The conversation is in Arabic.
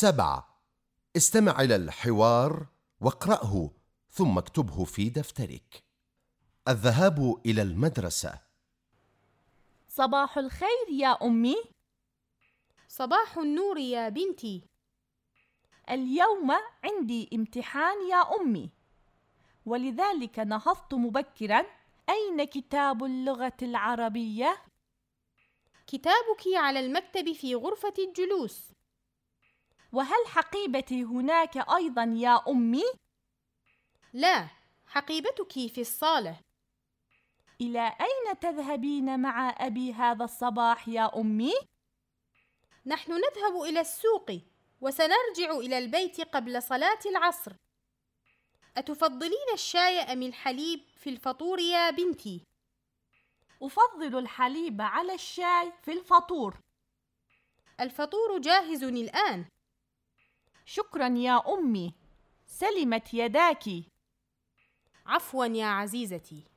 سبعة استمع إلى الحوار واقرأه ثم اكتبه في دفترك. الذهاب إلى المدرسة. صباح الخير يا أمي. صباح النور يا بنتي. اليوم عندي امتحان يا أمي. ولذلك نهضت مبكرا. أين كتاب اللغة العربية؟ كتابك على المكتب في غرفة الجلوس. وهل حقيبتي هناك أيضا يا أمي؟ لا حقيبتك في الصالة إلى أين تذهبين مع أبي هذا الصباح يا أمي؟ نحن نذهب إلى السوق وسنرجع إلى البيت قبل صلاة العصر أتفضلين الشاي أم الحليب في الفطور يا بنتي؟ أفضل الحليب على الشاي في الفطور الفطور جاهز الآن شكرا يا أمي. سلمت يداك. عفوا يا عزيزتي.